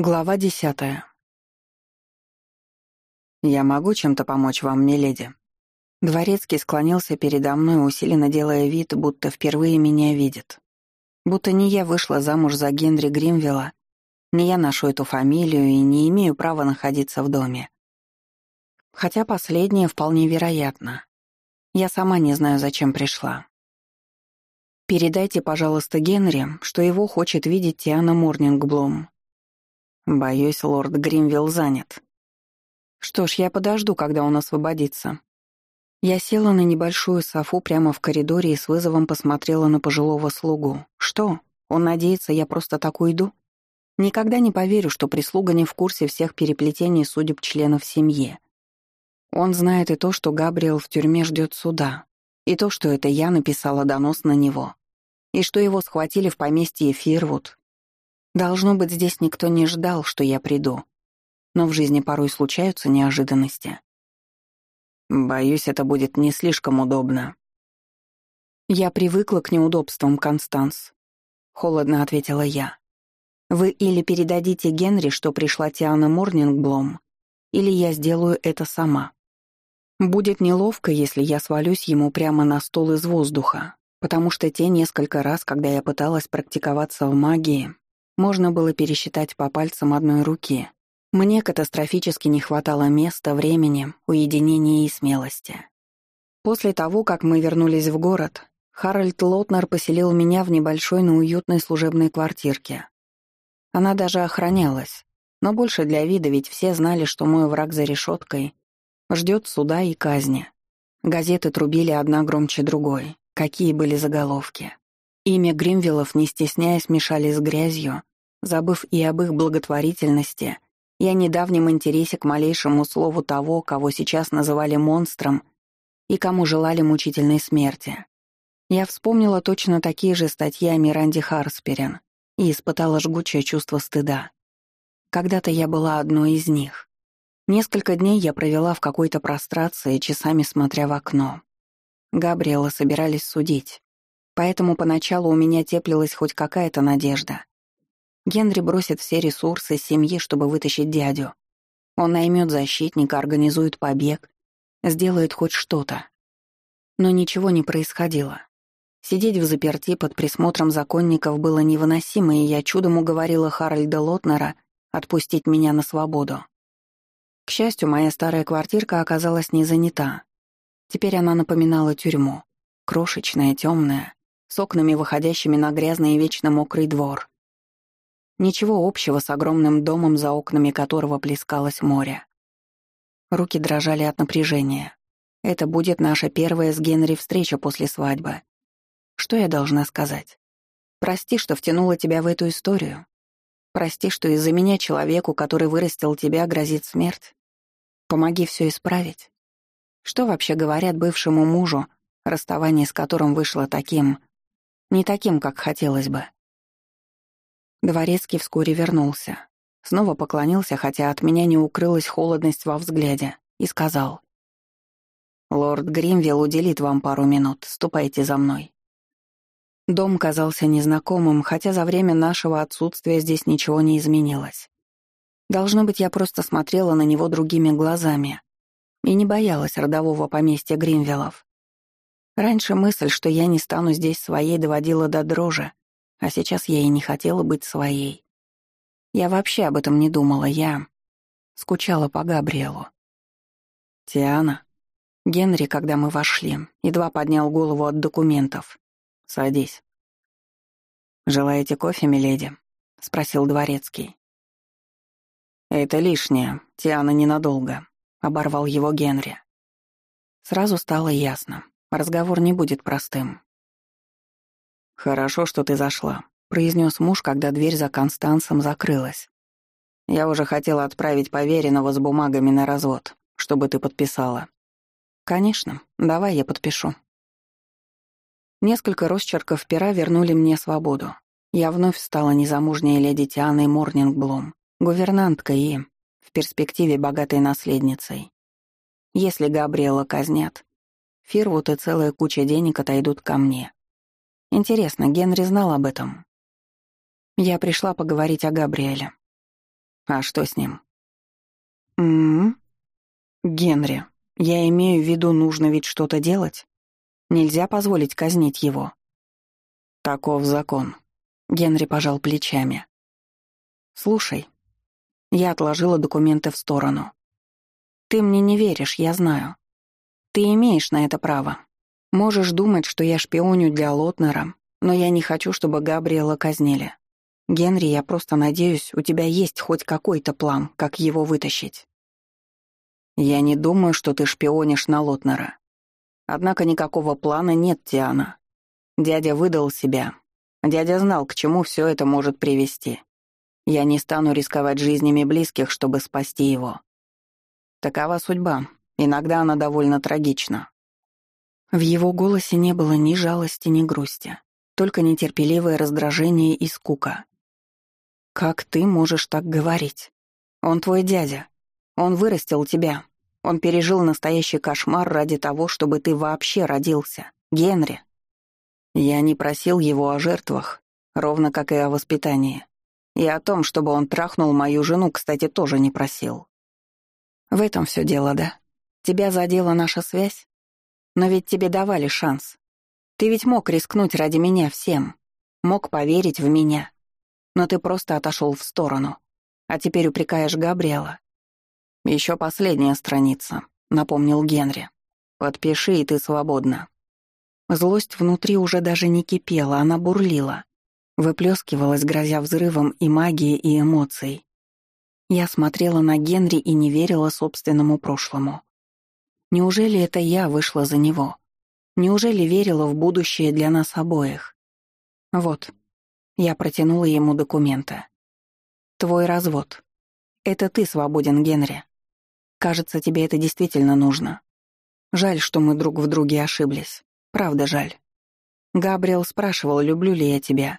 Глава десятая. «Я могу чем-то помочь вам, миледи?» Дворецкий склонился передо мной, усиленно делая вид, будто впервые меня видит. Будто не я вышла замуж за Генри Гримвилла, не я ношу эту фамилию и не имею права находиться в доме. Хотя последнее вполне вероятно. Я сама не знаю, зачем пришла. Передайте, пожалуйста, Генри, что его хочет видеть Тиана Морнингблум, Боюсь, лорд Гримвилл занят. Что ж, я подожду, когда он освободится. Я села на небольшую софу прямо в коридоре и с вызовом посмотрела на пожилого слугу. Что? Он надеется, я просто так уйду? Никогда не поверю, что прислуга не в курсе всех переплетений судеб членов семьи. Он знает и то, что Габриэл в тюрьме ждет суда, и то, что это я написала донос на него, и что его схватили в поместье Фирвуд, Должно быть, здесь никто не ждал, что я приду. Но в жизни порой случаются неожиданности. Боюсь, это будет не слишком удобно. Я привыкла к неудобствам, Констанс. Холодно ответила я. Вы или передадите Генри, что пришла Тиана Морнингблом, или я сделаю это сама. Будет неловко, если я свалюсь ему прямо на стол из воздуха, потому что те несколько раз, когда я пыталась практиковаться в магии, можно было пересчитать по пальцам одной руки. Мне катастрофически не хватало места, времени, уединения и смелости. После того, как мы вернулись в город, Харальд Лотнер поселил меня в небольшой, но уютной служебной квартирке. Она даже охранялась, но больше для вида, ведь все знали, что мой враг за решеткой ждет суда и казни. Газеты трубили одна громче другой. Какие были заголовки. Имя Гримвиллов, не стесняясь, мешали с грязью, забыв и об их благотворительности, и о недавнем интересе к малейшему слову того, кого сейчас называли монстром и кому желали мучительной смерти. Я вспомнила точно такие же статьи о Миранде Харсперен и испытала жгучее чувство стыда. Когда-то я была одной из них. Несколько дней я провела в какой-то прострации, часами смотря в окно. Габриэла собирались судить, поэтому поначалу у меня теплилась хоть какая-то надежда. Генри бросит все ресурсы семьи, чтобы вытащить дядю. Он наймет защитника, организует побег, сделает хоть что-то. Но ничего не происходило. Сидеть в заперти под присмотром законников было невыносимо, и я чудом уговорила Харальда Лотнера отпустить меня на свободу. К счастью, моя старая квартирка оказалась не занята. Теперь она напоминала тюрьму. Крошечная, темная, с окнами, выходящими на грязный и вечно мокрый двор. Ничего общего с огромным домом, за окнами которого плескалось море. Руки дрожали от напряжения. Это будет наша первая с Генри встреча после свадьбы. Что я должна сказать? Прости, что втянула тебя в эту историю. Прости, что из-за меня человеку, который вырастил тебя, грозит смерть. Помоги все исправить. Что вообще говорят бывшему мужу, расставание с которым вышло таким, не таким, как хотелось бы? Дворецкий вскоре вернулся. Снова поклонился, хотя от меня не укрылась холодность во взгляде, и сказал. «Лорд Гримвилл уделит вам пару минут. Ступайте за мной». Дом казался незнакомым, хотя за время нашего отсутствия здесь ничего не изменилось. Должно быть, я просто смотрела на него другими глазами и не боялась родового поместья Гримвиллов. Раньше мысль, что я не стану здесь своей, доводила до дрожи, а сейчас я и не хотела быть своей. Я вообще об этом не думала, я скучала по Габриэлу. «Тиана». Генри, когда мы вошли, едва поднял голову от документов. «Садись». «Желаете кофе, миледи?» — спросил дворецкий. «Это лишнее, Тиана ненадолго», — оборвал его Генри. Сразу стало ясно, разговор не будет простым. «Хорошо, что ты зашла», — произнес муж, когда дверь за Констансом закрылась. «Я уже хотела отправить поверенного с бумагами на развод, чтобы ты подписала». «Конечно, давай я подпишу». Несколько росчерков пера вернули мне свободу. Я вновь стала незамужней леди Тианой Морнингблум, гувернанткой и, в перспективе, богатой наследницей. Если Габриэла казнят, Фирвуд и целая куча денег отойдут ко мне. Интересно, Генри знал об этом? Я пришла поговорить о Габриэле. А что с ним? М-м. Генри, я имею в виду, нужно ведь что-то делать. Нельзя позволить казнить его. Таков закон. Генри пожал плечами. Слушай, я отложила документы в сторону. Ты мне не веришь, я знаю. Ты имеешь на это право. Можешь думать, что я шпионю для Лотнера, но я не хочу, чтобы Габриэла казнили. Генри, я просто надеюсь, у тебя есть хоть какой-то план, как его вытащить. Я не думаю, что ты шпионишь на Лотнера. Однако никакого плана нет, Тиана. Дядя выдал себя. Дядя знал, к чему все это может привести. Я не стану рисковать жизнями близких, чтобы спасти его. Такова судьба. Иногда она довольно трагична. В его голосе не было ни жалости, ни грусти, только нетерпеливое раздражение и скука. «Как ты можешь так говорить? Он твой дядя. Он вырастил тебя. Он пережил настоящий кошмар ради того, чтобы ты вообще родился. Генри. Я не просил его о жертвах, ровно как и о воспитании. И о том, чтобы он трахнул мою жену, кстати, тоже не просил. В этом все дело, да? Тебя задела наша связь? Но ведь тебе давали шанс. Ты ведь мог рискнуть ради меня всем. Мог поверить в меня но ты просто отошел в сторону. А теперь упрекаешь Габриэла. Еще последняя страница», — напомнил Генри. «Подпиши, и ты свободна». Злость внутри уже даже не кипела, она бурлила. Выплескивалась, грозя взрывом и магии, и эмоций. Я смотрела на Генри и не верила собственному прошлому. Неужели это я вышла за него? Неужели верила в будущее для нас обоих? Вот, я протянула ему документы. «Твой развод. Это ты свободен, Генри. Кажется, тебе это действительно нужно. Жаль, что мы друг в друге ошиблись. Правда жаль. Габриэл спрашивал, люблю ли я тебя.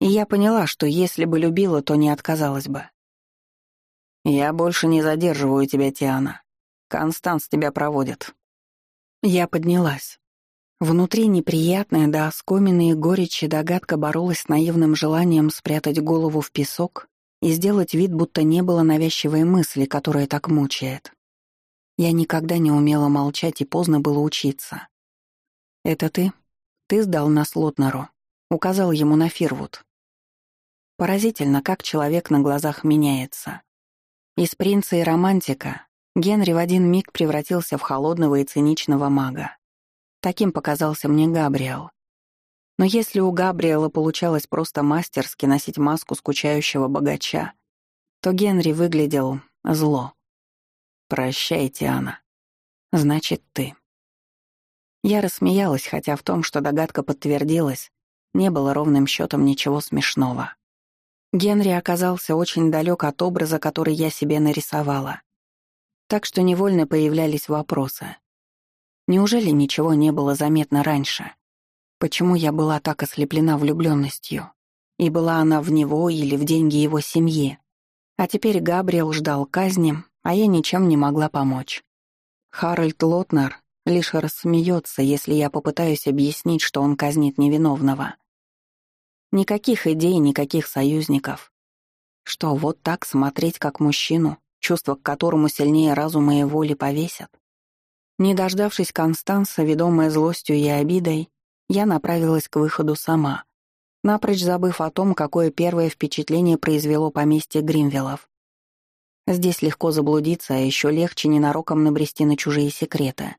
И я поняла, что если бы любила, то не отказалась бы. Я больше не задерживаю тебя, Тиана. Констанс тебя проводит. Я поднялась. Внутри неприятная до оскомины горечи догадка боролась с наивным желанием спрятать голову в песок и сделать вид, будто не было навязчивой мысли, которая так мучает. Я никогда не умела молчать, и поздно было учиться. «Это ты? Ты сдал нас Лотнеру», — указал ему на Фирвуд. Поразительно, как человек на глазах меняется. Из принца и романтика Генри в один миг превратился в холодного и циничного мага. Таким показался мне Габриэл. Но если у Габриэла получалось просто мастерски носить маску скучающего богача, то Генри выглядел зло. «Прощайте, Анна. Значит, ты». Я рассмеялась, хотя в том, что догадка подтвердилась, не было ровным счетом ничего смешного. Генри оказался очень далек от образа, который я себе нарисовала. Так что невольно появлялись вопросы. Неужели ничего не было заметно раньше? Почему я была так ослеплена влюбленностью? И была она в него или в деньги его семьи? А теперь Габриэл ждал казни, а я ничем не могла помочь. Харальд Лотнер лишь рассмеется, если я попытаюсь объяснить, что он казнит невиновного. Никаких идей, никаких союзников. Что, вот так смотреть, как мужчину, чувство к которому сильнее разума и воли повесят? Не дождавшись Констанса, ведомая злостью и обидой, я направилась к выходу сама, напрочь забыв о том, какое первое впечатление произвело поместье Гримвиллов. Здесь легко заблудиться, а еще легче ненароком набрести на чужие секреты.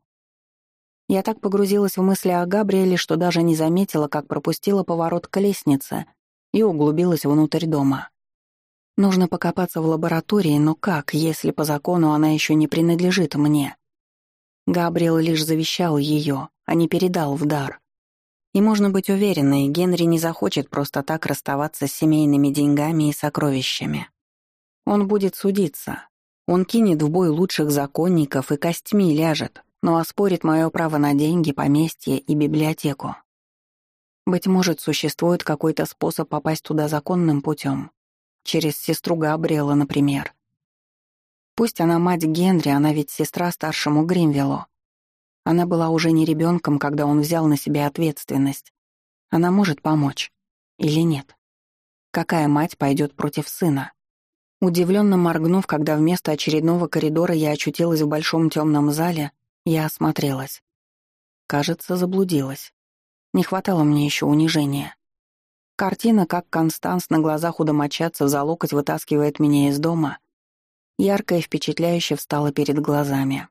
Я так погрузилась в мысли о Габриэле, что даже не заметила, как пропустила поворот к лестнице и углубилась внутрь дома. Нужно покопаться в лаборатории, но как, если по закону она еще не принадлежит мне? Габриэл лишь завещал ее, а не передал в дар. И можно быть уверенной, Генри не захочет просто так расставаться с семейными деньгами и сокровищами. Он будет судиться. Он кинет в бой лучших законников и костьми ляжет, но оспорит мое право на деньги, поместье и библиотеку. Быть может, существует какой-то способ попасть туда законным путем. Через сестру Габриэла, например. Пусть она мать Генри, она ведь сестра старшему Гримвиллу. Она была уже не ребенком, когда он взял на себя ответственность. Она может помочь. Или нет? Какая мать пойдет против сына? Удивленно моргнув, когда вместо очередного коридора я очутилась в большом темном зале, я осмотрелась. Кажется, заблудилась. Не хватало мне еще унижения. Картина, как Констанс на глазах у домочадцев за локоть вытаскивает меня из дома, ярко и впечатляюще встала перед глазами.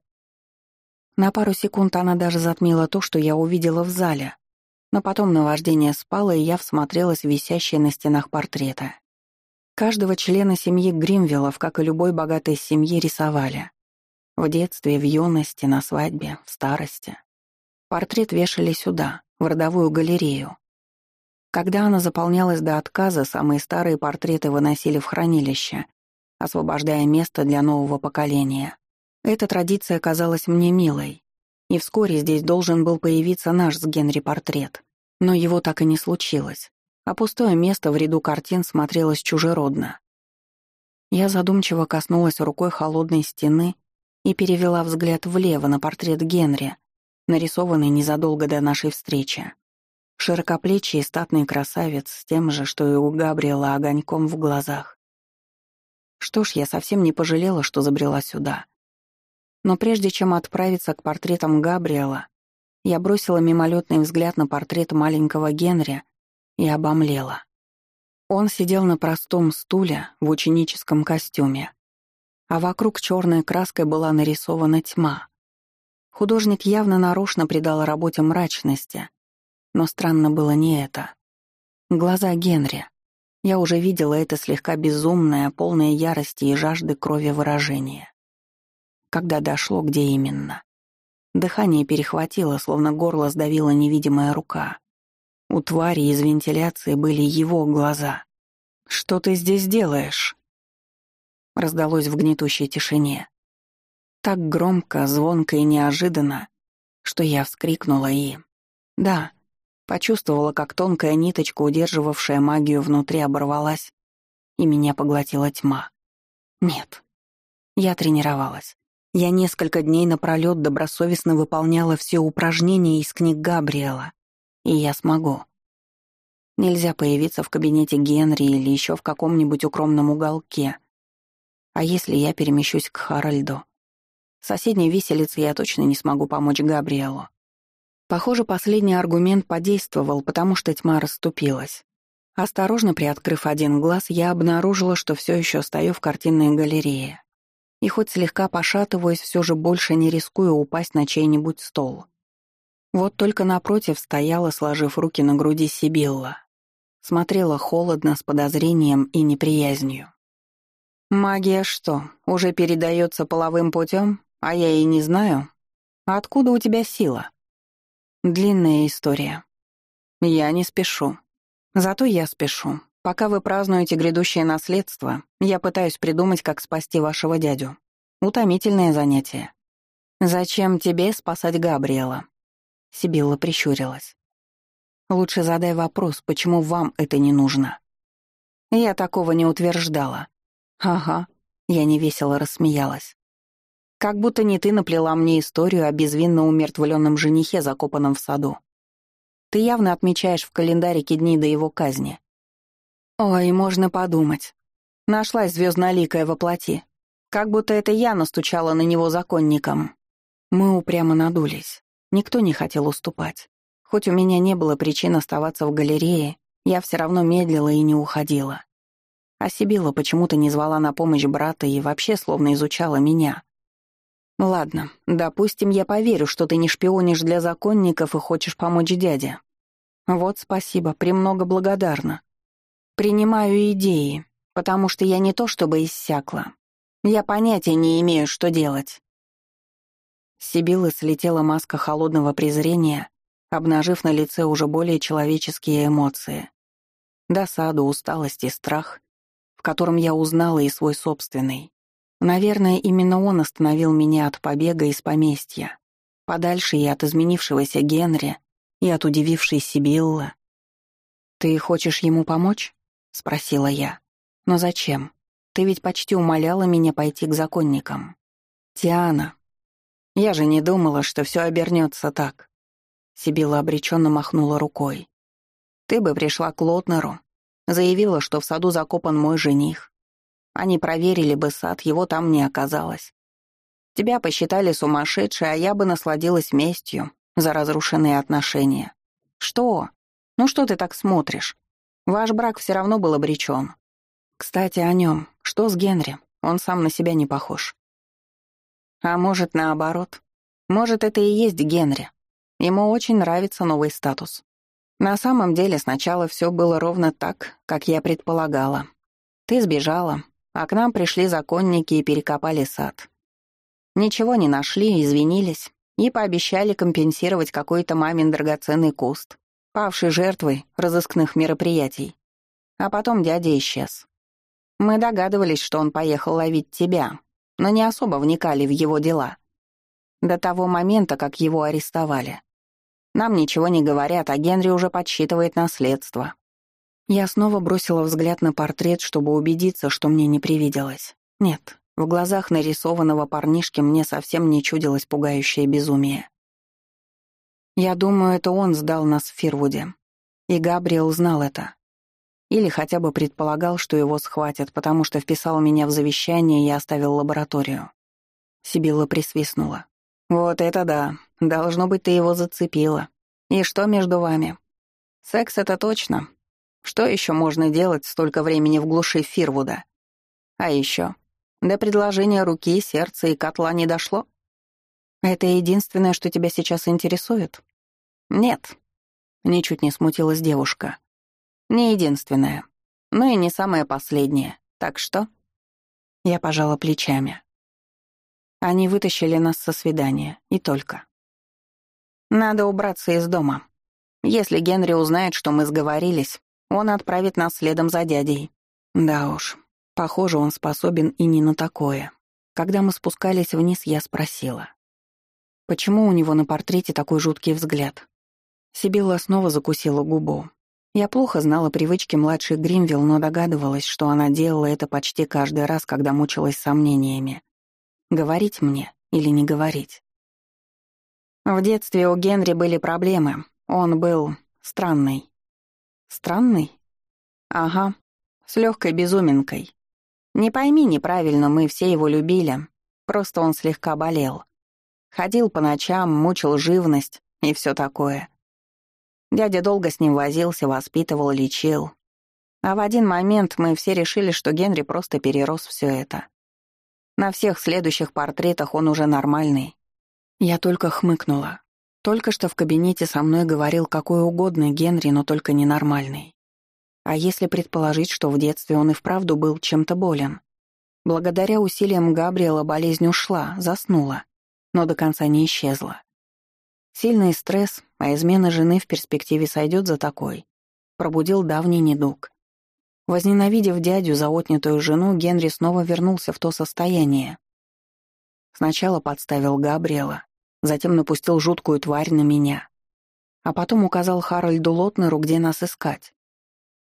На пару секунд она даже затмила то, что я увидела в зале, но потом наваждение спало, и я всмотрелась в висящие на стенах портреты. Каждого члена семьи Гримвиллов, как и любой богатой семьи, рисовали. В детстве, в юности, на свадьбе, в старости. Портрет вешали сюда, в родовую галерею. Когда она заполнялась до отказа, самые старые портреты выносили в хранилище, освобождая место для нового поколения. Эта традиция казалась мне милой, и вскоре здесь должен был появиться наш с Генри портрет. Но его так и не случилось а пустое место в ряду картин смотрелось чужеродно. Я задумчиво коснулась рукой холодной стены и перевела взгляд влево на портрет Генри, нарисованный незадолго до нашей встречи. Широкоплечий и статный красавец с тем же, что и у Габриэла огоньком в глазах. Что ж, я совсем не пожалела, что забрела сюда. Но прежде чем отправиться к портретам Габриэла, я бросила мимолетный взгляд на портрет маленького Генри и обомлела. Он сидел на простом стуле в ученическом костюме, а вокруг черной краской была нарисована тьма. Художник явно нарочно придал работе мрачности, но странно было не это. Глаза Генри. Я уже видела это слегка безумное, полное ярости и жажды крови выражение. Когда дошло, где именно. Дыхание перехватило, словно горло сдавила невидимая рука. У твари из вентиляции были его глаза. «Что ты здесь делаешь?» Раздалось в гнетущей тишине. Так громко, звонко и неожиданно, что я вскрикнула и... Да, почувствовала, как тонкая ниточка, удерживавшая магию внутри, оборвалась, и меня поглотила тьма. Нет. Я тренировалась. Я несколько дней напролёт добросовестно выполняла все упражнения из книг Габриэла, и я смогу. Нельзя появиться в кабинете Генри или еще в каком-нибудь укромном уголке. А если я перемещусь к Харальду? Соседней виселице я точно не смогу помочь Габриэлу. Похоже, последний аргумент подействовал, потому что тьма расступилась. Осторожно приоткрыв один глаз, я обнаружила, что все еще стою в картинной галерее. И хоть слегка пошатываясь, все же больше не рискую упасть на чей-нибудь стол. Вот только напротив стояла, сложив руки на груди Сибилла. Смотрела холодно, с подозрением и неприязнью. «Магия что, уже передается половым путем, а я и не знаю? Откуда у тебя сила?» Длинная история. Я не спешу. Зато я спешу. Пока вы празднуете грядущее наследство, я пытаюсь придумать, как спасти вашего дядю. Утомительное занятие. Зачем тебе спасать Габриэла? Сибилла прищурилась. «Лучше задай вопрос, почему вам это не нужно?» «Я такого не утверждала». «Ага», — я невесело рассмеялась. «Как будто не ты наплела мне историю о безвинно умертвленном женихе, закопанном в саду. Ты явно отмечаешь в календарике дни до его казни». «Ой, можно подумать. Нашлась звездноликая воплоти. Как будто это я настучала на него законником». Мы упрямо надулись. Никто не хотел уступать. Хоть у меня не было причин оставаться в галерее, я все равно медлила и не уходила. А Сибила почему-то не звала на помощь брата и вообще словно изучала меня. «Ладно, допустим, я поверю, что ты не шпионишь для законников и хочешь помочь дяде. Вот спасибо, премного благодарна. Принимаю идеи, потому что я не то чтобы иссякла. Я понятия не имею, что делать. С Сибилы слетела маска холодного презрения, обнажив на лице уже более человеческие эмоции. Досаду, усталость и страх, в котором я узнала и свой собственный. Наверное, именно он остановил меня от побега из поместья, подальше и от изменившегося Генри, и от удивившей Сибиллы. «Ты хочешь ему помочь?» — спросила я. «Но зачем? Ты ведь почти умоляла меня пойти к законникам». «Тиана, я же не думала, что все обернется так. Сибила обреченно махнула рукой. Ты бы пришла к Лотнеру, заявила, что в саду закопан мой жених. Они проверили бы сад, его там не оказалось. Тебя посчитали сумасшедшей, а я бы насладилась местью за разрушенные отношения. Что? Ну что ты так смотришь? Ваш брак все равно был обречен. Кстати, о нем. Что с Генри? Он сам на себя не похож. А может, наоборот. Может, это и есть Генри. Ему очень нравится новый статус. На самом деле, сначала все было ровно так, как я предполагала. Ты сбежала, а к нам пришли законники и перекопали сад. Ничего не нашли, извинились и пообещали компенсировать какой-то мамин драгоценный куст, павший жертвой разыскных мероприятий. А потом дядя исчез. Мы догадывались, что он поехал ловить тебя, но не особо вникали в его дела. До того момента, как его арестовали. Нам ничего не говорят, а Генри уже подсчитывает наследство. Я снова бросила взгляд на портрет, чтобы убедиться, что мне не привиделось. Нет, в глазах нарисованного парнишки мне совсем не чудилось пугающее безумие. Я думаю, это он сдал нас в Фирвуде. И Габриэл знал это. Или хотя бы предполагал, что его схватят, потому что вписал меня в завещание и оставил лабораторию. Сибилла присвистнула. «Вот это да. Должно быть, ты его зацепила. И что между вами? Секс — это точно. Что еще можно делать столько времени в глуши Фирвуда? А еще до предложения руки, сердца и котла не дошло? Это единственное, что тебя сейчас интересует? Нет. Ничуть не смутилась девушка. Не единственное. Но и не самое последнее. Так что? Я пожала плечами. Они вытащили нас со свидания, и только. Надо убраться из дома. Если Генри узнает, что мы сговорились, он отправит нас следом за дядей. Да уж, Похоже, он способен и не на такое. Когда мы спускались вниз, я спросила. Почему у него на портрете такой жуткий взгляд? Сибилла снова закусила губу. Я плохо знала привычки младшей Гримвилл, но догадывалась, что она делала это почти каждый раз, когда мучилась сомнениями. Говорить мне или не говорить? В детстве у Генри были проблемы. Он был странный. Странный? Ага, с легкой безуминкой. Не пойми неправильно, мы все его любили. Просто он слегка болел. Ходил по ночам, мучил живность и все такое. Дядя долго с ним возился, воспитывал, лечил. А в один момент мы все решили, что Генри просто перерос все это. На всех следующих портретах он уже нормальный. Я только хмыкнула. Только что в кабинете со мной говорил какой угодно Генри, но только ненормальный. А если предположить, что в детстве он и вправду был чем-то болен? Благодаря усилиям Габриэла болезнь ушла, заснула, но до конца не исчезла. Сильный стресс, а измена жены в перспективе сойдет за такой, пробудил давний недуг. Возненавидев дядю за отнятую жену, Генри снова вернулся в то состояние. Сначала подставил Габриэла, затем напустил жуткую тварь на меня, а потом указал Харальду Лотнеру, где нас искать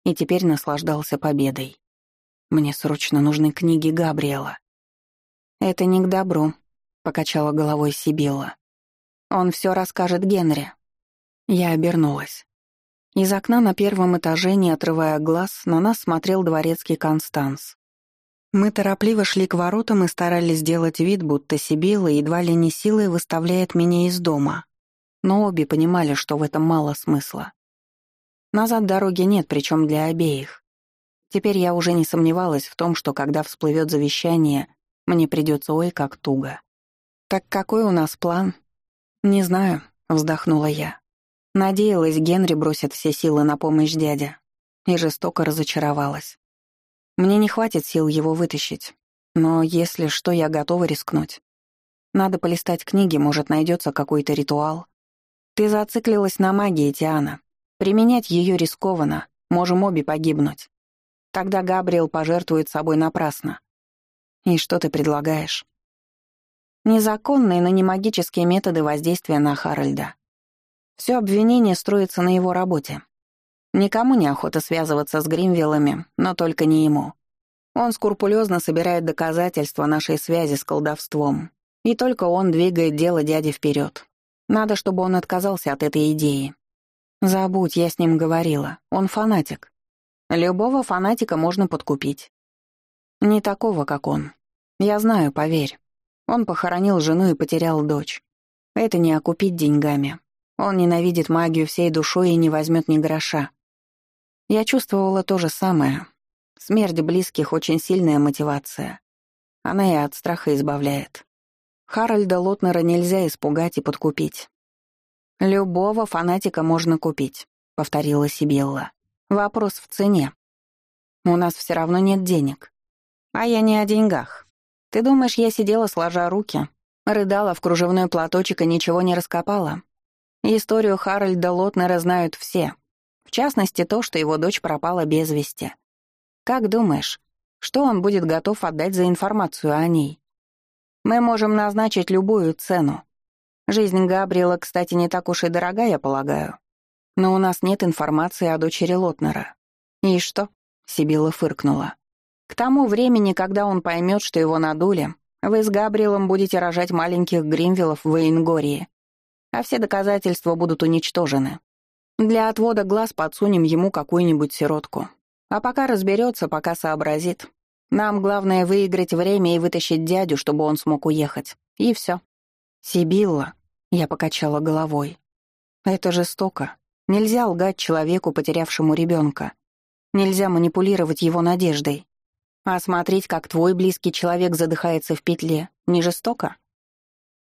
и теперь наслаждался победой. Мне срочно нужны книги Габриэла. «Это не к добру», — покачала головой Сибилла. «Он все расскажет Генри». Я обернулась. Из окна на первом этаже, не отрывая глаз, на нас смотрел дворецкий Констанс. Мы торопливо шли к воротам и старались сделать вид, будто Сибилла едва ли не силой выставляет меня из дома. Но обе понимали, что в этом мало смысла. Назад дороги нет, причем для обеих. Теперь я уже не сомневалась в том, что когда всплывет завещание, мне придется ой как туго. «Так какой у нас план?» «Не знаю», — вздохнула я. Надеялась, Генри бросит все силы на помощь дядя. И жестоко разочаровалась. Мне не хватит сил его вытащить. Но если что, я готова рискнуть. Надо полистать книги, может, найдется какой-то ритуал. Ты зациклилась на магии, Тиана. Применять ее рискованно, можем обе погибнуть. Тогда Габриэл пожертвует собой напрасно. И что ты предлагаешь? Незаконные, но не магические методы воздействия на Харальда. Все обвинение строится на его работе. Никому не охота связываться с Гримвиллами, но только не ему. Он скрупулезно собирает доказательства нашей связи с колдовством. И только он двигает дело дяди вперед. Надо, чтобы он отказался от этой идеи. Забудь, я с ним говорила. Он фанатик. Любого фанатика можно подкупить. Не такого, как он. Я знаю, поверь. Он похоронил жену и потерял дочь. Это не окупить деньгами. Он ненавидит магию всей душой и не возьмет ни гроша. Я чувствовала то же самое. Смерть близких — очень сильная мотивация. Она и от страха избавляет. Харальда Лотнера нельзя испугать и подкупить. «Любого фанатика можно купить», — повторила Сибилла. «Вопрос в цене. У нас все равно нет денег. А я не о деньгах. Ты думаешь, я сидела сложа руки, рыдала в кружевной платочек и ничего не раскопала? Историю Харальда Лотнера знают все. В частности, то, что его дочь пропала без вести. Как думаешь, что он будет готов отдать за информацию о ней? Мы можем назначить любую цену. Жизнь Габриэла, кстати, не так уж и дорога, я полагаю. Но у нас нет информации о дочери Лотнера. И что? Сибила фыркнула. К тому времени, когда он поймет, что его надули, вы с Габриэлом будете рожать маленьких Гримвиллов в Эйнгории, а все доказательства будут уничтожены. Для отвода глаз подсунем ему какую-нибудь сиротку. А пока разберется, пока сообразит. Нам главное выиграть время и вытащить дядю, чтобы он смог уехать. И все. Сибилла, я покачала головой. Это жестоко. Нельзя лгать человеку, потерявшему ребенка. Нельзя манипулировать его надеждой. А смотреть, как твой близкий человек задыхается в петле, не жестоко?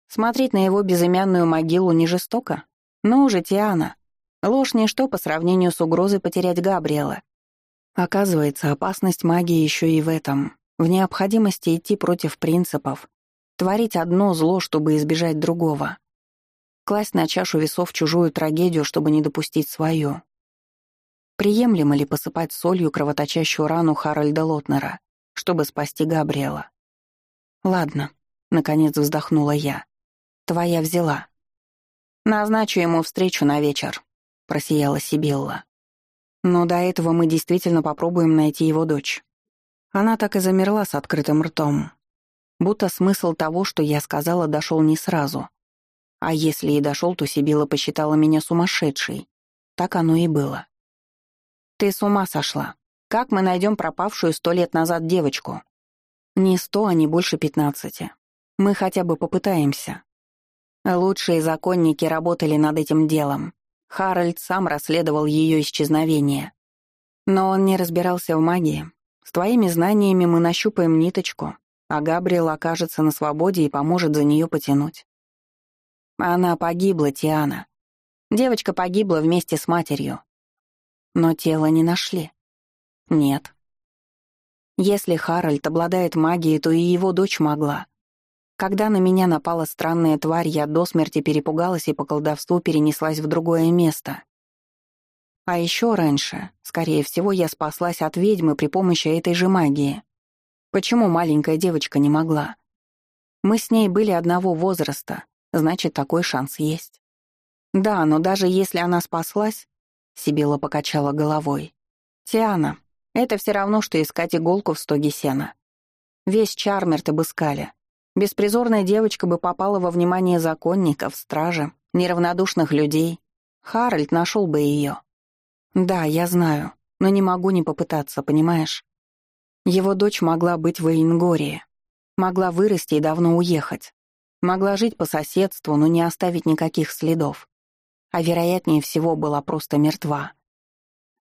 Смотреть на его безымянную могилу не жестоко? Ну уже, Тиана. Ложь ничто по сравнению с угрозой потерять Габриэла. Оказывается, опасность магии еще и в этом. В необходимости идти против принципов. Творить одно зло, чтобы избежать другого. Класть на чашу весов чужую трагедию, чтобы не допустить свою. Приемлемо ли посыпать солью кровоточащую рану Харальда Лотнера? чтобы спасти Габриэла. «Ладно», — наконец вздохнула я. «Твоя взяла». «Назначу ему встречу на вечер», — просияла Сибилла. «Но до этого мы действительно попробуем найти его дочь». Она так и замерла с открытым ртом. Будто смысл того, что я сказала, дошел не сразу. А если и дошел, то Сибила посчитала меня сумасшедшей. Так оно и было. «Ты с ума сошла», как мы найдем пропавшую сто лет назад девочку? Не сто, а не больше пятнадцати. Мы хотя бы попытаемся. Лучшие законники работали над этим делом. Харальд сам расследовал ее исчезновение. Но он не разбирался в магии. С твоими знаниями мы нащупаем ниточку, а Габриэл окажется на свободе и поможет за нее потянуть. Она погибла, Тиана. Девочка погибла вместе с матерью. Но тело не нашли. Нет. Если Харальд обладает магией, то и его дочь могла. Когда на меня напала странная тварь, я до смерти перепугалась и по колдовству перенеслась в другое место. А еще раньше, скорее всего, я спаслась от ведьмы при помощи этой же магии. Почему маленькая девочка не могла? Мы с ней были одного возраста, значит, такой шанс есть. Да, но даже если она спаслась, Сибила покачала головой. Тиана, это все равно, что искать иголку в стоге сена. Весь Чармерт обыскали. Беспризорная девочка бы попала во внимание законников, стражи, неравнодушных людей. Харальд нашел бы ее. Да, я знаю, но не могу не попытаться, понимаешь? Его дочь могла быть в Эйнгории. Могла вырасти и давно уехать. Могла жить по соседству, но не оставить никаких следов. А вероятнее всего была просто мертва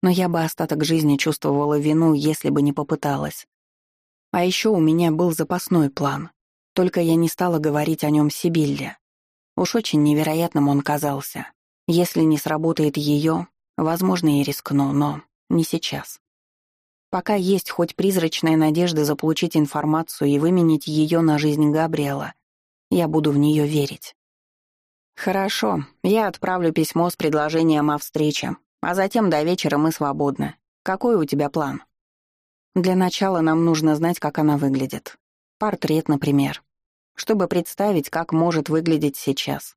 но я бы остаток жизни чувствовала вину, если бы не попыталась. А еще у меня был запасной план, только я не стала говорить о нем Сибилле. Уж очень невероятным он казался. Если не сработает ее, возможно, и рискну, но не сейчас. Пока есть хоть призрачная надежда заполучить информацию и выменить ее на жизнь Габриэла, я буду в нее верить. «Хорошо, я отправлю письмо с предложением о встрече, а затем до вечера мы свободны. Какой у тебя план? Для начала нам нужно знать, как она выглядит. Портрет, например. Чтобы представить, как может выглядеть сейчас.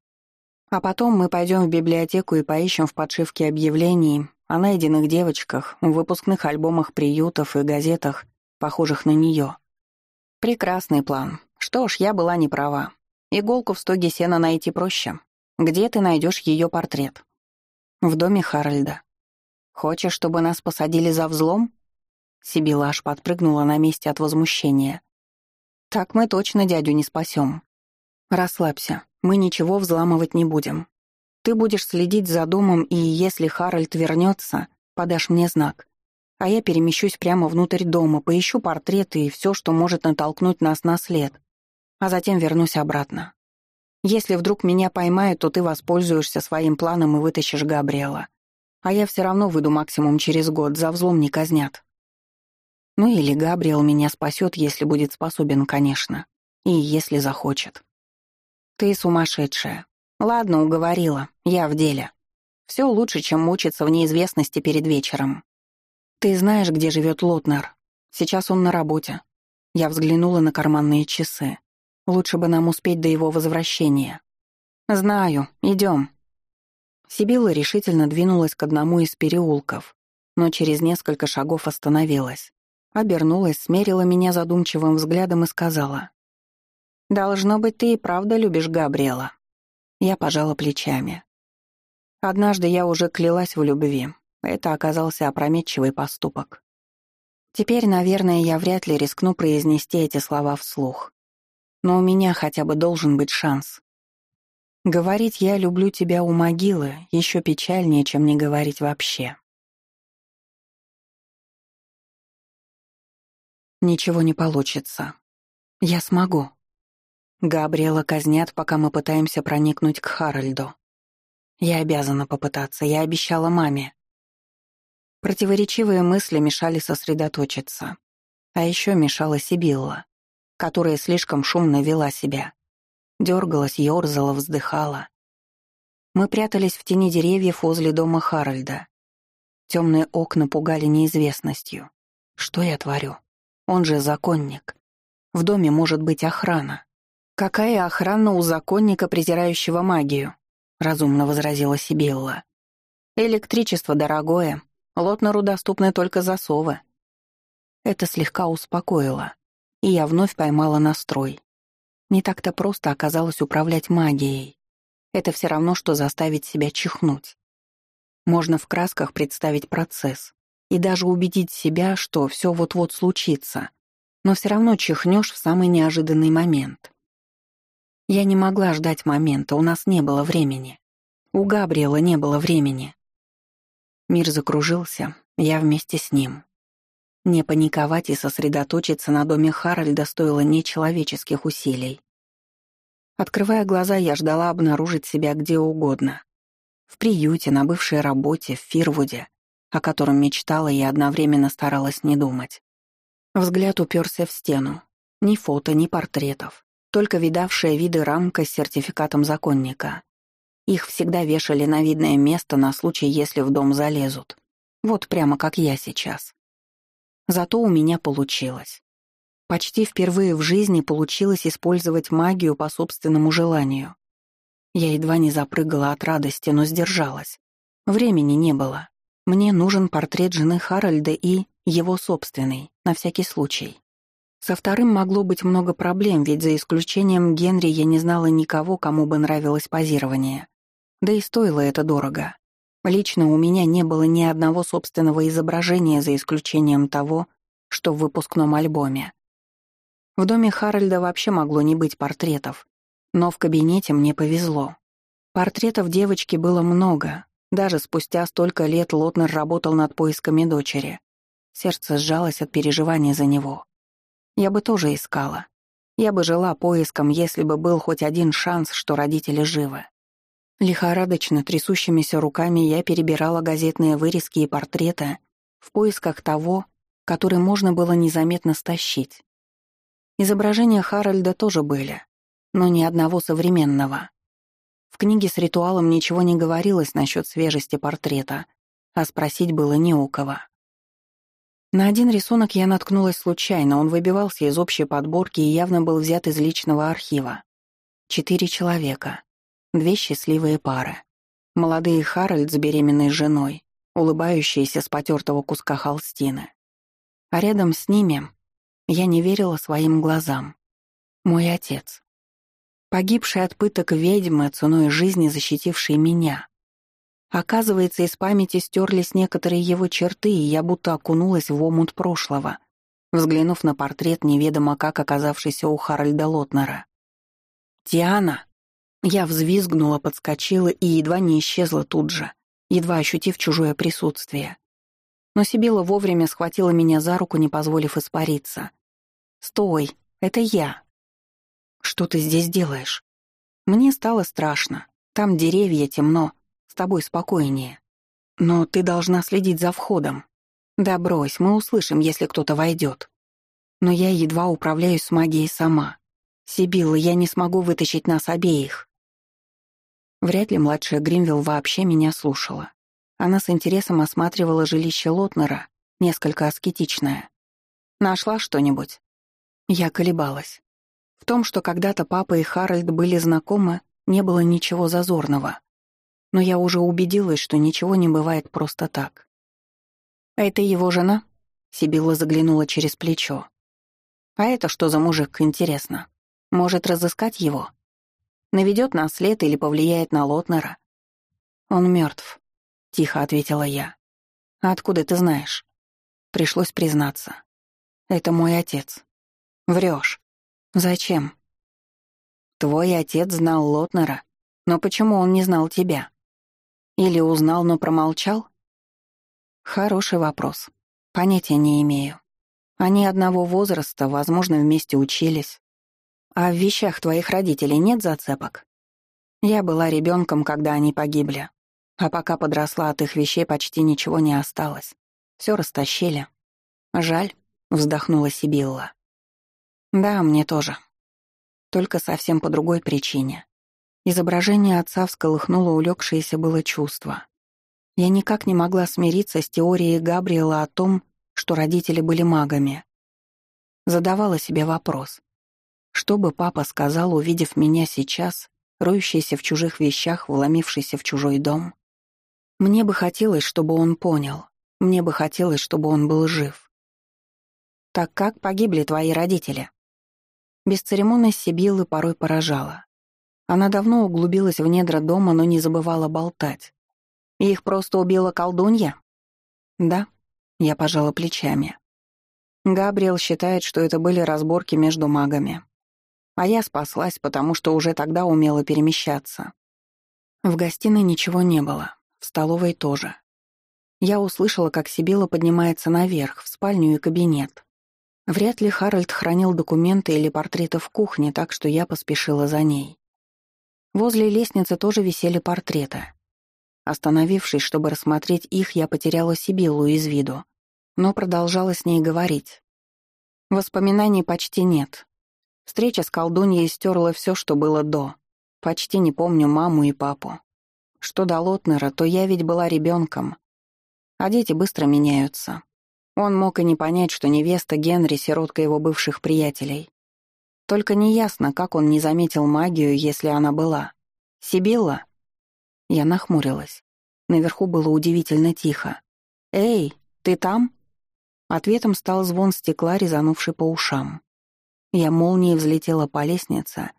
А потом мы пойдем в библиотеку и поищем в подшивке объявлений о найденных девочках, в выпускных альбомах приютов и газетах, похожих на нее. Прекрасный план. Что ж, я была не права. Иголку в стоге сена найти проще. Где ты найдешь ее портрет? В доме Харальда. Хочешь, чтобы нас посадили за взлом? Сибила аж подпрыгнула на месте от возмущения. «Так мы точно дядю не спасем. Расслабься, мы ничего взламывать не будем. Ты будешь следить за домом, и если Харальд вернется, подашь мне знак. А я перемещусь прямо внутрь дома, поищу портреты и все, что может натолкнуть нас на след. А затем вернусь обратно. Если вдруг меня поймают, то ты воспользуешься своим планом и вытащишь Габриэла. А я все равно выйду максимум через год, за взлом не казнят. Ну или Габриэл меня спасет, если будет способен, конечно. И если захочет. Ты сумасшедшая. Ладно, уговорила. Я в деле. Все лучше, чем мучиться в неизвестности перед вечером. Ты знаешь, где живет Лотнер? Сейчас он на работе. Я взглянула на карманные часы. Лучше бы нам успеть до его возвращения. Знаю, идем. Сибилла решительно двинулась к одному из переулков, но через несколько шагов остановилась. Обернулась, смерила меня задумчивым взглядом и сказала. «Должно быть, ты и правда любишь Габриэла». Я пожала плечами. Однажды я уже клялась в любви. Это оказался опрометчивый поступок. Теперь, наверное, я вряд ли рискну произнести эти слова вслух но у меня хотя бы должен быть шанс. Говорить «я люблю тебя» у могилы еще печальнее, чем не говорить вообще. Ничего не получится. Я смогу. Габриэла казнят, пока мы пытаемся проникнуть к Харальду. Я обязана попытаться, я обещала маме. Противоречивые мысли мешали сосредоточиться. А еще мешала Сибилла которая слишком шумно вела себя. Дергалась, ерзала, вздыхала. Мы прятались в тени деревьев возле дома Харальда. Темные окна пугали неизвестностью. Что я творю? Он же законник. В доме может быть охрана. Какая охрана у законника, презирающего магию? Разумно возразила Сибилла. Электричество дорогое, Лотнеру доступны только засовы. Это слегка успокоило и я вновь поймала настрой. Не так-то просто оказалось управлять магией. Это все равно, что заставить себя чихнуть. Можно в красках представить процесс и даже убедить себя, что все вот-вот случится, но все равно чихнешь в самый неожиданный момент. Я не могла ждать момента, у нас не было времени. У Габриэла не было времени. Мир закружился, я вместе с ним. Не паниковать и сосредоточиться на доме Харальда стоило нечеловеческих усилий. Открывая глаза, я ждала обнаружить себя где угодно. В приюте, на бывшей работе, в Фирвуде, о котором мечтала и одновременно старалась не думать. Взгляд уперся в стену. Ни фото, ни портретов. Только видавшая виды рамка с сертификатом законника. Их всегда вешали на видное место на случай, если в дом залезут. Вот прямо как я сейчас. Зато у меня получилось. Почти впервые в жизни получилось использовать магию по собственному желанию. Я едва не запрыгала от радости, но сдержалась. Времени не было. Мне нужен портрет жены Харальда и его собственный, на всякий случай. Со вторым могло быть много проблем, ведь за исключением Генри я не знала никого, кому бы нравилось позирование. Да и стоило это дорого. Лично у меня не было ни одного собственного изображения, за исключением того, что в выпускном альбоме. В доме Харальда вообще могло не быть портретов, но в кабинете мне повезло. Портретов девочки было много. Даже спустя столько лет Лотнер работал над поисками дочери. Сердце сжалось от переживания за него. Я бы тоже искала. Я бы жила поиском, если бы был хоть один шанс, что родители живы. Лихорадочно трясущимися руками я перебирала газетные вырезки и портреты в поисках того, который можно было незаметно стащить. Изображения Харальда тоже были, но ни одного современного. В книге с ритуалом ничего не говорилось насчет свежести портрета, а спросить было не у кого. На один рисунок я наткнулась случайно, он выбивался из общей подборки и явно был взят из личного архива. Четыре человека. Две счастливые пары. Молодые Харальд с беременной женой, улыбающиеся с потертого куска холстины. А рядом с ними я не верила своим глазам. Мой отец. Погибший от пыток ведьмы, ценой жизни защитивший меня. Оказывается, из памяти стерлись некоторые его черты, и я будто окунулась в омут прошлого, взглянув на портрет, неведомо как оказавшийся у Харальда Лотнера. «Тиана!» Я взвизгнула, подскочила и едва не исчезла тут же, едва ощутив чужое присутствие. Но Сибила вовремя схватила меня за руку, не позволив испариться. «Стой! Это я!» «Что ты здесь делаешь?» Мне стало страшно. Там деревья, темно. С тобой спокойнее. Но ты должна следить за входом. Да брось, мы услышим, если кто-то войдет. Но я едва управляюсь с магией сама. Сибилла, я не смогу вытащить нас обеих. Вряд ли младшая Гримвилл вообще меня слушала. Она с интересом осматривала жилище Лотнера, несколько аскетичное. «Нашла что-нибудь?» Я колебалась. В том, что когда-то папа и Харальд были знакомы, не было ничего зазорного. Но я уже убедилась, что ничего не бывает просто так. «А это его жена?» — Сибилла заглянула через плечо. «А это что за мужик, интересно? Может разыскать его? Наведет на след или повлияет на Лотнера?» «Он мертв, тихо ответила я. «А откуда ты знаешь?» Пришлось признаться. «Это мой отец». Врешь. «Зачем?» «Твой отец знал Лотнера, но почему он не знал тебя? Или узнал, но промолчал?» «Хороший вопрос. Понятия не имею. Они одного возраста, возможно, вместе учились. А в вещах твоих родителей нет зацепок? Я была ребенком, когда они погибли. А пока подросла, от их вещей почти ничего не осталось. Все растащили. Жаль, вздохнула Сибилла. Да, мне тоже. Только совсем по другой причине. Изображение отца всколыхнуло улегшееся было чувство. Я никак не могла смириться с теорией Габриэла о том, что родители были магами. Задавала себе вопрос. Что бы папа сказал, увидев меня сейчас, роющийся в чужих вещах, вломившийся в чужой дом? Мне бы хотелось, чтобы он понял. Мне бы хотелось, чтобы он был жив. «Так как погибли твои родители?» Бесцеремонность Сибиллы порой поражала. Она давно углубилась в недра дома, но не забывала болтать. «Их просто убила колдунья?» «Да», — я пожала плечами. Габриэл считает, что это были разборки между магами. А я спаслась, потому что уже тогда умела перемещаться. В гостиной ничего не было, в столовой тоже. Я услышала, как Сибила поднимается наверх, в спальню и кабинет. Вряд ли Харальд хранил документы или портреты в кухне, так что я поспешила за ней. Возле лестницы тоже висели портреты. Остановившись, чтобы рассмотреть их, я потеряла Сибиллу из виду, но продолжала с ней говорить. Воспоминаний почти нет. Встреча с колдуньей стерла все, что было до. Почти не помню маму и папу. Что до Лотнера, то я ведь была ребенком. А дети быстро меняются. Он мог и не понять, что невеста Генри — сиротка его бывших приятелей. Только неясно, как он не заметил магию, если она была. «Сибилла?» Я нахмурилась. Наверху было удивительно тихо. «Эй, ты там?» Ответом стал звон стекла, резанувший по ушам. Я молнией взлетела по лестнице,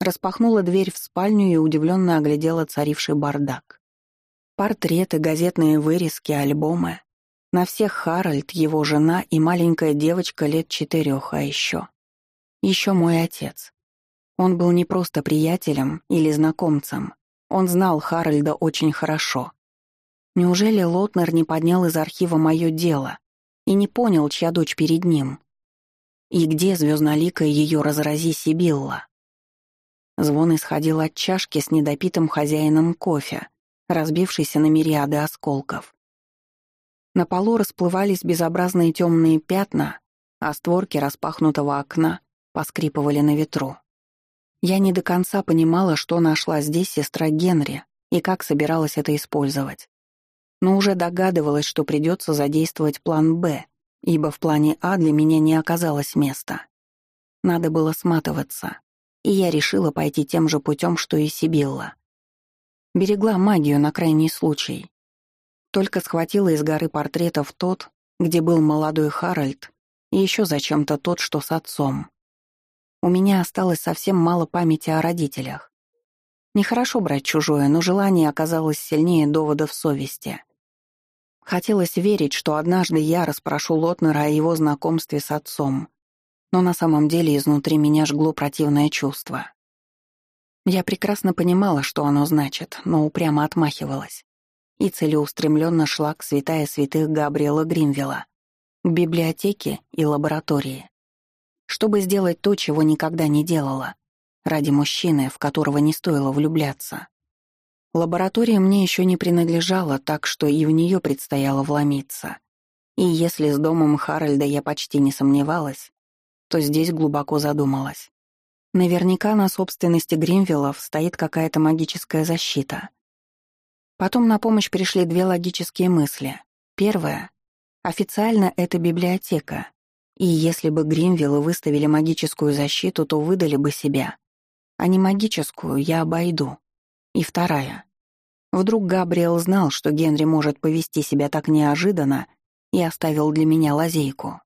распахнула дверь в спальню и удивленно оглядела царивший бардак. Портреты, газетные вырезки, альбомы. На всех Харальд, его жена и маленькая девочка лет четырех, а еще... Еще мой отец. Он был не просто приятелем или знакомцем. Он знал Харальда очень хорошо. Неужели Лотнер не поднял из архива мое дело и не понял, чья дочь перед ним? И где звездноликая ее разрази Сибилла? Звон исходил от чашки с недопитым хозяином кофе, разбившейся на мириады осколков. На полу расплывались безобразные темные пятна, а створки распахнутого окна поскрипывали на ветру. Я не до конца понимала, что нашла здесь сестра Генри и как собиралась это использовать. Но уже догадывалась, что придется задействовать план «Б», ибо в плане А для меня не оказалось места. Надо было сматываться, и я решила пойти тем же путем, что и Сибилла. Берегла магию на крайний случай, только схватила из горы портретов тот, где был молодой Харальд, и еще зачем-то тот, что с отцом. У меня осталось совсем мало памяти о родителях. Нехорошо брать чужое, но желание оказалось сильнее доводов совести. Хотелось верить, что однажды я расспрошу Лотнера о его знакомстве с отцом, но на самом деле изнутри меня жгло противное чувство. Я прекрасно понимала, что оно значит, но упрямо отмахивалась и целеустремленно шла к святая святых Габриэла Гримвилла, к библиотеке и лаборатории, чтобы сделать то, чего никогда не делала, ради мужчины, в которого не стоило влюбляться. Лаборатория мне еще не принадлежала, так что и в нее предстояло вломиться. И если с домом Харальда я почти не сомневалась, то здесь глубоко задумалась. Наверняка на собственности Гримвиллов стоит какая-то магическая защита. Потом на помощь пришли две логические мысли. Первая — официально это библиотека, и если бы Гримвиллы выставили магическую защиту, то выдали бы себя. А не магическую я обойду. И вторая. Вдруг Габриэл знал, что Генри может повести себя так неожиданно и оставил для меня лазейку.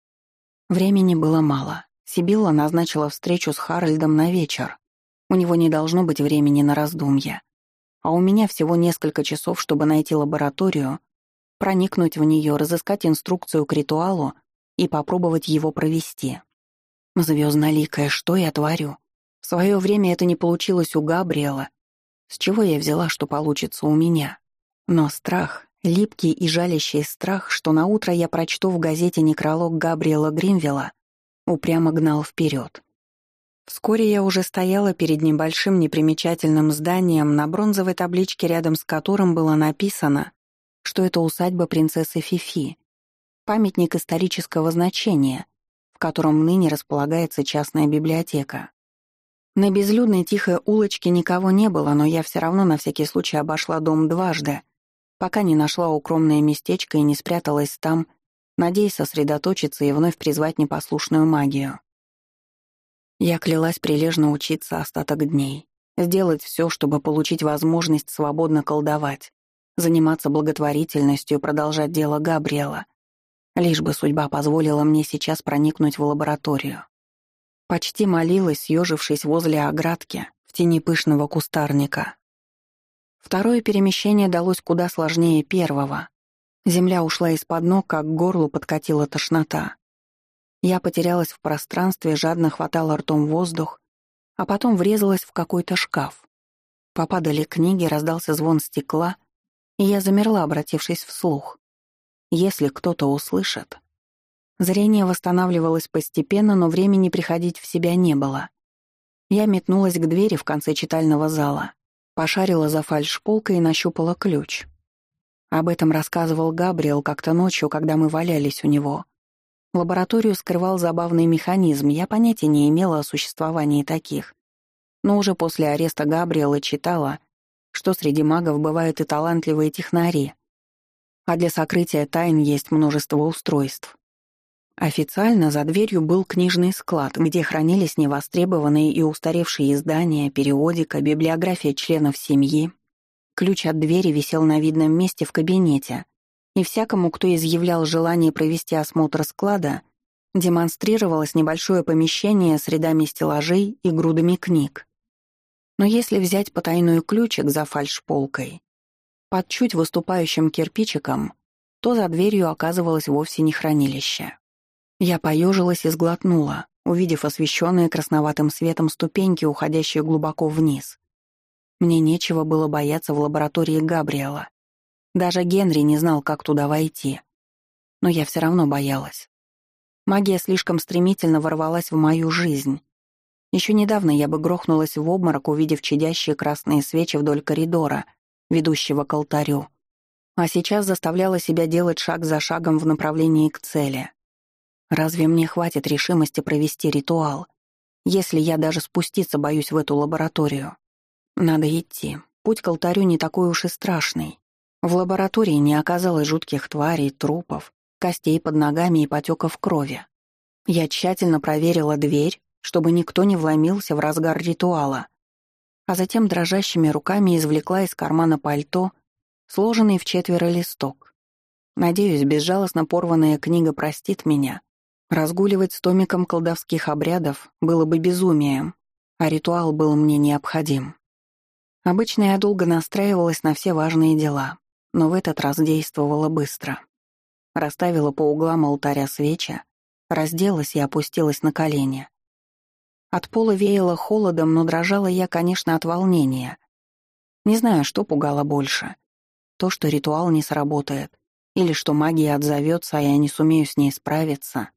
Времени было мало. Сибилла назначила встречу с Харальдом на вечер. У него не должно быть времени на раздумья. А у меня всего несколько часов, чтобы найти лабораторию, проникнуть в нее, разыскать инструкцию к ритуалу и попробовать его провести. Звездноликая, что я творю? В свое время это не получилось у Габриэла. С чего я взяла, что получится у меня? Но страх, липкий и жалящий страх, что на утро я прочту в газете некролог Габриэла Гримвилла, упрямо гнал вперед. Вскоре я уже стояла перед небольшим непримечательным зданием, на бронзовой табличке рядом с которым было написано, что это усадьба принцессы Фифи, памятник исторического значения, в котором ныне располагается частная библиотека. На безлюдной тихой улочке никого не было, но я все равно на всякий случай обошла дом дважды, пока не нашла укромное местечко и не спряталась там, надеясь сосредоточиться и вновь призвать непослушную магию. Я клялась прилежно учиться остаток дней, сделать все, чтобы получить возможность свободно колдовать, заниматься благотворительностью продолжать дело Габриэла, лишь бы судьба позволила мне сейчас проникнуть в лабораторию. Почти молилась, съежившись возле оградки, в тени пышного кустарника. Второе перемещение далось куда сложнее первого. Земля ушла из-под ног, как к горлу подкатила тошнота. Я потерялась в пространстве, жадно хватала ртом воздух, а потом врезалась в какой-то шкаф. Попадали книги, раздался звон стекла, и я замерла, обратившись вслух. Если кто-то услышит... Зрение восстанавливалось постепенно, но времени приходить в себя не было. Я метнулась к двери в конце читального зала, пошарила за фальшполкой и нащупала ключ. Об этом рассказывал Габриэл как-то ночью, когда мы валялись у него — Лабораторию скрывал забавный механизм, я понятия не имела о существовании таких. Но уже после ареста Габриэла читала, что среди магов бывают и талантливые технари. А для сокрытия тайн есть множество устройств. Официально за дверью был книжный склад, где хранились невостребованные и устаревшие издания, периодика, библиография членов семьи. Ключ от двери висел на видном месте в кабинете, и всякому, кто изъявлял желание провести осмотр склада, демонстрировалось небольшое помещение с рядами стеллажей и грудами книг. Но если взять потайной ключик за фальшполкой, под чуть выступающим кирпичиком, то за дверью оказывалось вовсе не хранилище. Я поежилась и сглотнула, увидев освещенные красноватым светом ступеньки, уходящие глубоко вниз. Мне нечего было бояться в лаборатории Габриэла. Даже Генри не знал, как туда войти. Но я все равно боялась. Магия слишком стремительно ворвалась в мою жизнь. Еще недавно я бы грохнулась в обморок, увидев чадящие красные свечи вдоль коридора, ведущего к алтарю. А сейчас заставляла себя делать шаг за шагом в направлении к цели. Разве мне хватит решимости провести ритуал, если я даже спуститься боюсь в эту лабораторию? Надо идти. Путь к алтарю не такой уж и страшный. В лаборатории не оказалось жутких тварей, трупов, костей под ногами и потеков крови. Я тщательно проверила дверь, чтобы никто не вломился в разгар ритуала, а затем дрожащими руками извлекла из кармана пальто сложенный в четверо листок. Надеюсь, безжалостно порванная книга простит меня. Разгуливать с томиком колдовских обрядов было бы безумием, а ритуал был мне необходим. Обычно я долго настраивалась на все важные дела, но в этот раз действовала быстро. Расставила по углам алтаря свечи, разделась и опустилась на колени. От пола веяло холодом, но дрожала я, конечно, от волнения. Не знаю, что пугало больше. То, что ритуал не сработает, или что магия отзовется, а я не сумею с ней справиться.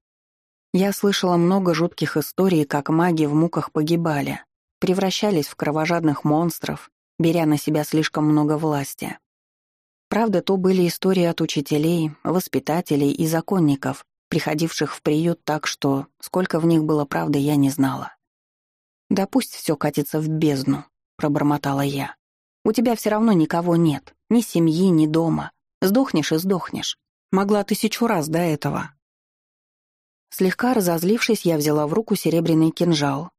Я слышала много жутких историй, как маги в муках погибали, превращались в кровожадных монстров, беря на себя слишком много власти. Правда, то были истории от учителей, воспитателей и законников, приходивших в приют так, что сколько в них было правды, я не знала. «Да пусть все катится в бездну», — пробормотала я. «У тебя все равно никого нет, ни семьи, ни дома. Сдохнешь и сдохнешь. Могла тысячу раз до этого». Слегка разозлившись, я взяла в руку серебряный кинжал.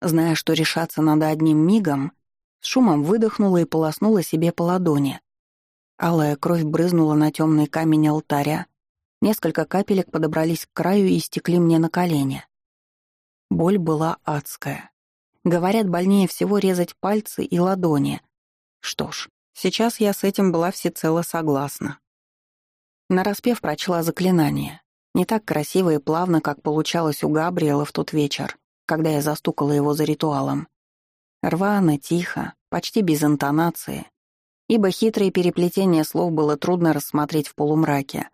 Зная, что решаться надо одним мигом, с шумом выдохнула и полоснула себе по ладони. Алая кровь брызнула на темный камень алтаря. Несколько капелек подобрались к краю и стекли мне на колени. Боль была адская. Говорят, больнее всего резать пальцы и ладони. Что ж, сейчас я с этим была всецело согласна. Нараспев прочла заклинание. Не так красиво и плавно, как получалось у Габриэла в тот вечер, когда я застукала его за ритуалом. Рвано, тихо, почти без интонации, ибо хитрое переплетение слов было трудно рассмотреть в полумраке.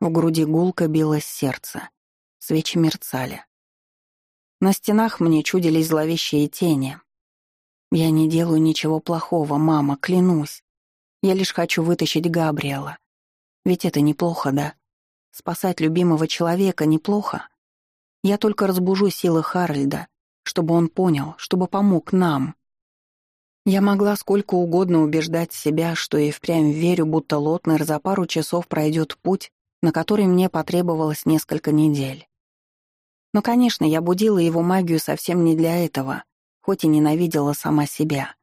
В груди гулко билось сердце. Свечи мерцали. На стенах мне чудились зловещие тени. Я не делаю ничего плохого, мама, клянусь. Я лишь хочу вытащить Габриэла. Ведь это неплохо, да? Спасать любимого человека неплохо. Я только разбужу силы Харальда, чтобы он понял, чтобы помог нам. Я могла сколько угодно убеждать себя, что и впрямь верю, будто Лотнер за пару часов пройдет путь, на который мне потребовалось несколько недель. Но, конечно, я будила его магию совсем не для этого, хоть и ненавидела сама себя.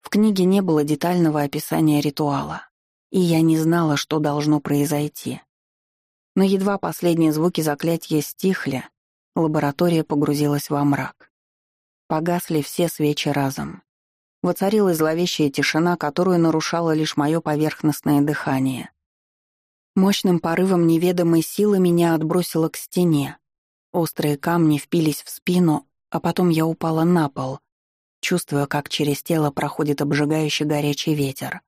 В книге не было детального описания ритуала, и я не знала, что должно произойти. Но едва последние звуки заклятия стихли, лаборатория погрузилась во мрак. Погасли все свечи разом. Воцарилась зловещая тишина, которую нарушало лишь мое поверхностное дыхание. Мощным порывом неведомой силы меня отбросило к стене. Острые камни впились в спину, а потом я упала на пол, чувствуя, как через тело проходит обжигающий горячий ветер,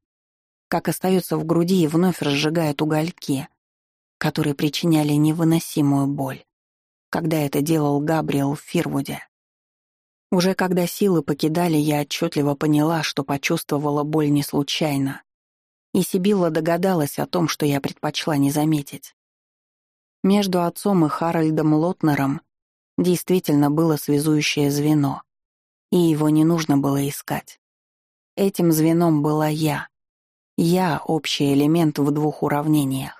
как остается в груди и вновь разжигает угольки — которые причиняли невыносимую боль, когда это делал Габриэл в Фирвуде. Уже когда силы покидали, я отчетливо поняла, что почувствовала боль не случайно. И Сибилла догадалась о том, что я предпочла не заметить. Между отцом и Харальдом Лотнером действительно было связующее звено, и его не нужно было искать. Этим звеном была я. Я — общий элемент в двух уравнениях.